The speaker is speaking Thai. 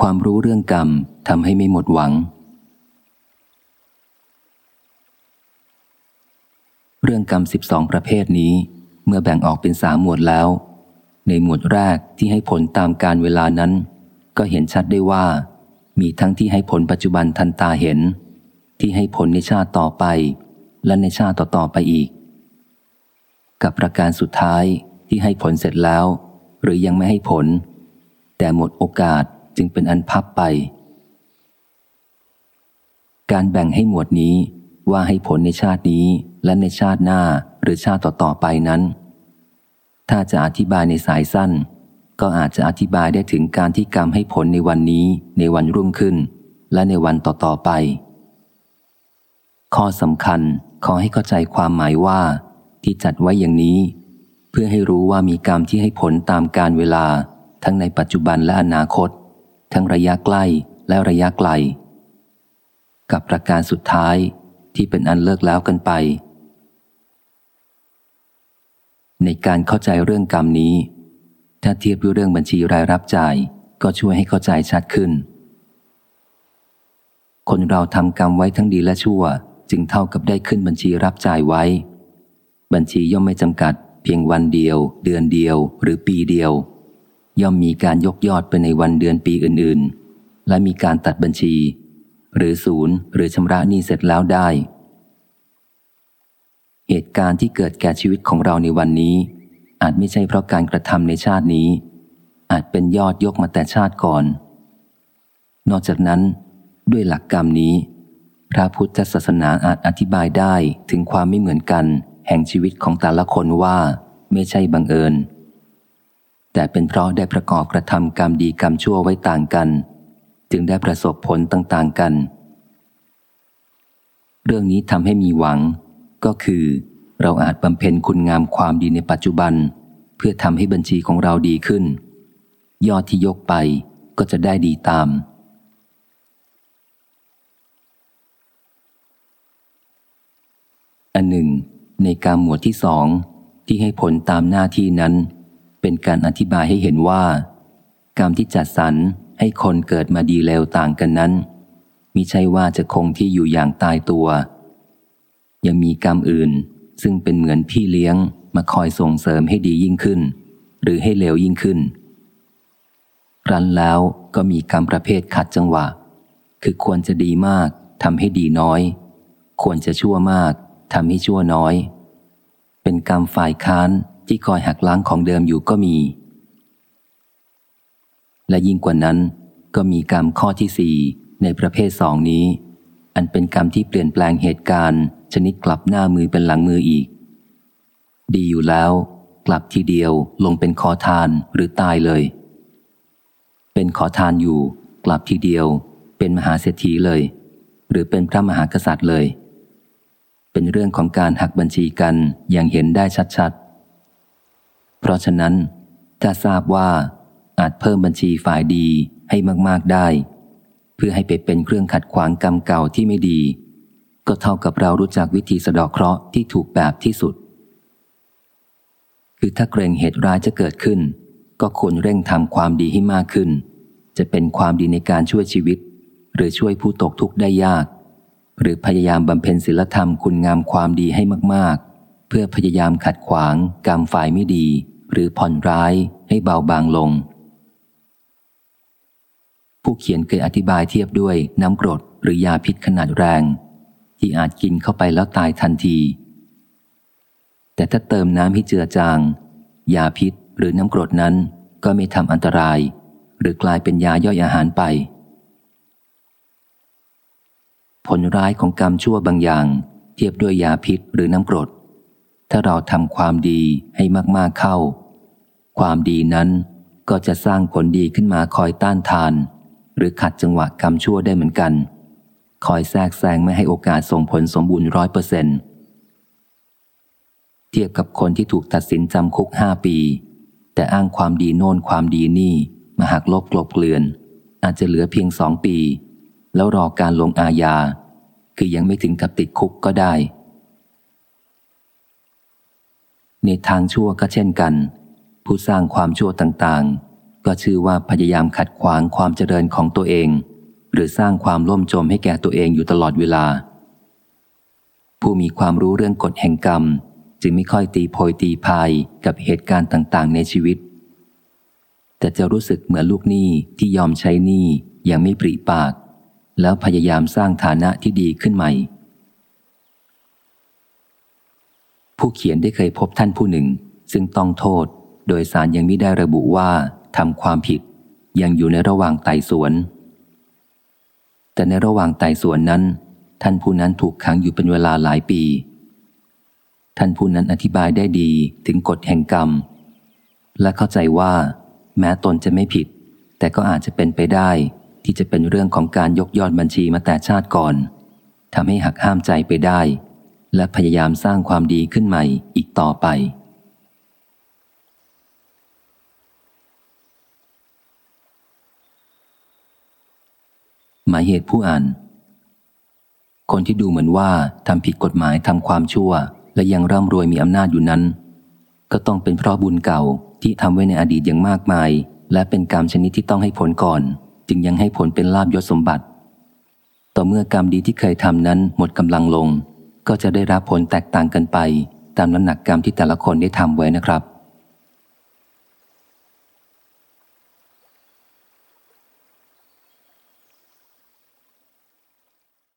ความรู้เรื่องกรรมทำให้ไม่หมดหวัง เรื่องกรรมสิบสองประเภทนี้ เมื่อแบ่งออกเป็นสามหมวดแล้ว ในหมวดแรกที่ให้ผลตามการเวลานั้น ก็เห็นชัดได้ว่า มีทั้งที่ให้ผลปัจจุบันทันตาเห็น ที่ให้ผลในชาติต่อไป และในชาติต่อๆไปอีก กับประการสุดท้ายที่ให้ผลเสร็จแล้ว หรือยังไม่ให้ผล แต่หมดโอกาส จึงเป็นอันพับไป การแบ่งให้หมวดนี้ว่าให้ผลในชาตินี้และในชาติหน้าหรือชาติต่อๆไปนั้น ถ้าจะอธิบายในสายสั้น ก็อาจจะอธิบายได้ถึงการที่กรรมให้ผลในวันนี้ ในวันรุ่งขึ้น และในวันต่อๆไป ข้อสำคัญขอให้เข้าใจความหมายว่า ที่จัดไว้อย่างนี้ เพื่อให้รู้ว่ามีกรรมที่ให้ผลตามการเวลาทั้งในปัจจุบันและอนาคต ทั้งระยะใกล้และระยะไกล กับประการสุดท้ายที่เป็นอันเลิกแล้วกันไป ในการเข้าใจเรื่องกรรมนี้ ถ้าเทียบด้วยเรื่องบัญชีรายรับจ่าย ก็ช่วยให้เข้าใจชัดขึ้น คนเราทำกรรมไว้ทั้งดีและชั่ว จึงเท่ากับได้ขึ้นบัญชีรับจ่ายไว้ บัญชีย่อมไม่จำกัด เพียงวันเดียว เดือนเดียว หรือปีเดียว ย่อมมีการยกยอดไปในวันเดือนปีอื่นๆ และมีการตัดบัญชี หรือศูนย์หรือชำระหนี้เสร็จแล้วได้ เหตุการณ์ที่เกิดแก่ชีวิตของเราในวันนี้ อาจไม่ใช่เพราะการกระทำในชาตินี้ อาจเป็นยอดยกมาแต่ชาติก่อน นอกจากนั้น ด้วยหลักกรรมนี้ พระพุทธศาสนาอาจอธิบายได้ถึงความไม่เหมือนกัน แห่งชีวิตของแต่ละคนว่า ไม่ใช่บังเอิญ แต่เป็นเพราะได้ประกอบกระทำกรรมดีกรรมชั่วไว้ต่างกัน จึงได้ประสบผลต่างๆกัน เรื่องนี้ทำให้มีหวัง ก็คือ เราอาจบำเพ็ญคุณงามความดีในปัจจุบัน เพื่อทำให้บัญชีของเราดีขึ้น ยอดที่ยกไปก็จะได้ดีตามอันหนึ่ง ในการหมวดที่สองที่ให้ผลตามหน้าที่นั้น เป็นการอธิบายให้เห็นว่า กรรมที่จัดสรรให้คนเกิดมาดีเลวต่างกันนั้นมิใช่ว่าจะคงที่อยู่อย่างตายตัว ยังมีกรรมอื่นซึ่งเป็นเหมือนพี่เลี้ยงมาคอยส่งเสริมให้ดียิ่งขึ้น หรือให้เลวยิ่งขึ้นรันแล้วก็มีกรรมประเภทขัดจังหวะ คือควรจะดีมากทำให้ดีน้อย ควรจะชั่วมากทำให้ชั่วน้อย เป็นกรรมฝ่ายค้าน ที่คอยหักล้างของเดิมอยู่ก็มี และยิ่งกว่านั้น ก็มีกรรมข้อที่สี่ในประเภทสองนี้ อันเป็นกรรมที่เปลี่ยนแปลงเหตุการณ์ ชนิดกลับหน้ามือเป็นหลังมืออีก ดีอยู่แล้ว กลับทีเดียวลงเป็นขอทานหรือตายเลย เป็นขอทานอยู่ กลับทีเดียว เป็นมหาเศรษฐีเลย หรือเป็นพระมหากษัตริย์เลยเป็นเรื่องของการหักบัญชีกันอย่างเห็นได้ชัด เพราะฉะนั้น ถ้าทราบว่าอาจเพิ่มบัญชีฝ่ายดีให้มาก ๆได้ เพื่อให้ไปเป็นเครื่องขัดขวางกรรมเก่าที่ไม่ดี ก็เท่ากับเรารู้จักวิธีสะดอกเคราะห์ที่ถูกแบบที่สุด คือถ้าเกรงเหตุร้ายจะเกิดขึ้น ก็ควรเร่งทำความดีให้มากขึ้น จะเป็นความดีในการช่วยชีวิต หรือช่วยผู้ตกทุกข์ได้ยาก หรือพยายามบำเพ็ญศีลธรรมคุณงามความดีให้มาก ๆ เพื่อพยายามขัดขวางกรรมฝ่ายไม่ดี หรือผ่อนร้ายให้เบาบางลง ผู้เขียนเคยอธิบายเทียบด้วยน้ำกรดหรือยาพิษขนาดแรง ที่อาจกินเข้าไปแล้วตายทันที แต่ถ้าเติมน้ำให้เจือจาง ยาพิษหรือน้ำกรดนั้นก็ไม่ทำอันตราย หรือกลายเป็นยาย่อยอาหารไป ผลร้ายของกรรมชั่วบางอย่าง เทียบด้วยยาพิษหรือน้ำกรด ถ้าเราทำความดีให้มาก ๆ เข้า ความดีนั้นก็จะสร้างผลดีขึ้นมาคอยต้านทาน หรือขัดจังหวะกรรมชั่วได้เหมือนกัน คอยแทรกแซงไม่ให้โอกาสส่งผลสมบูรณ์ร้อยเปอร์เซ็นต์เทียบกับคนที่ถูกตัดสินจำคุกห้าปี แต่อ้างความดีโน่นความดีนี่มาหักลบกลบเกลื่อน อาจจะเหลือเพียงสองปี แล้วรอการลงอาญาคือยังไม่ถึงกับติดคุกก็ได้ ในทางชั่วก็เช่นกัน ผู้สร้างความชั่วต่างๆ ก็ชื่อว่าพยายามขัดขวางความเจริญของตัวเอง หรือสร้างความล่มจมให้แก่ตัวเองอยู่ตลอดเวลา ผู้มีความรู้เรื่องกฎแห่งกรรม จึงไม่ค่อยตีโพยตีพายกับเหตุการณ์ต่างๆ ในชีวิต แต่จะรู้สึกเหมือนลูกหนี้ที่ยอมใช้หนี้อย่างไม่ปริปาก แล้วพยายามสร้างฐานะที่ดีขึ้นใหม่ ผู้เขียนได้เคยพบท่านผู้หนึ่ง ซึ่งต้องโทษ โดยสารยังไม่ได้ระบุว่าทำความผิด ยังอยู่ในระหว่างไต่สวน แต่ในระหว่างไต่สวนนั้น ท่านผู้นั้นถูกขังอยู่เป็นเวลาหลายปี ท่านผู้นั้นอธิบายได้ดีถึงกฎแห่งกรรม และเข้าใจว่า แม้ตนจะไม่ผิด แต่ก็อาจจะเป็นไปได้ที่จะเป็นเรื่องของการยกยอดบัญชีมาแต่ชาติก่อนทำให้หักห้ามใจไปได้ และพยายามสร้างความดีขึ้นใหม่อีกต่อไป หมายเหตุผู้อ่าน คนที่ดูเหมือนว่าทำผิดกฎหมายทำความชั่ว และยังร่ำรวยมีอำนาจอยู่นั้น ก็ต้องเป็นเพราะบุญเก่าที่ทำไว้ในอดีตอย่างมากมาย และเป็นกรรมชนิดที่ต้องให้ผลก่อน จึงยังให้ผลเป็นลาบยศสมบัติ ต่อเมื่อกรรมดีที่เคยทำนั้นหมดกำลังลง ก็จะได้รับผลแตกต่างกันไป ตามน้ำหนักกรรมที่แต่ละคนได้ทำไว้นะครับ